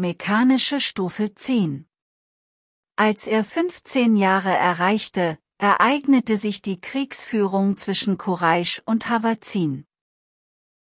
mechanische Stufe 10. Als er 15 Jahre erreichte, ereignete sich die Kriegsführung zwischen Quraysh und Hawazin.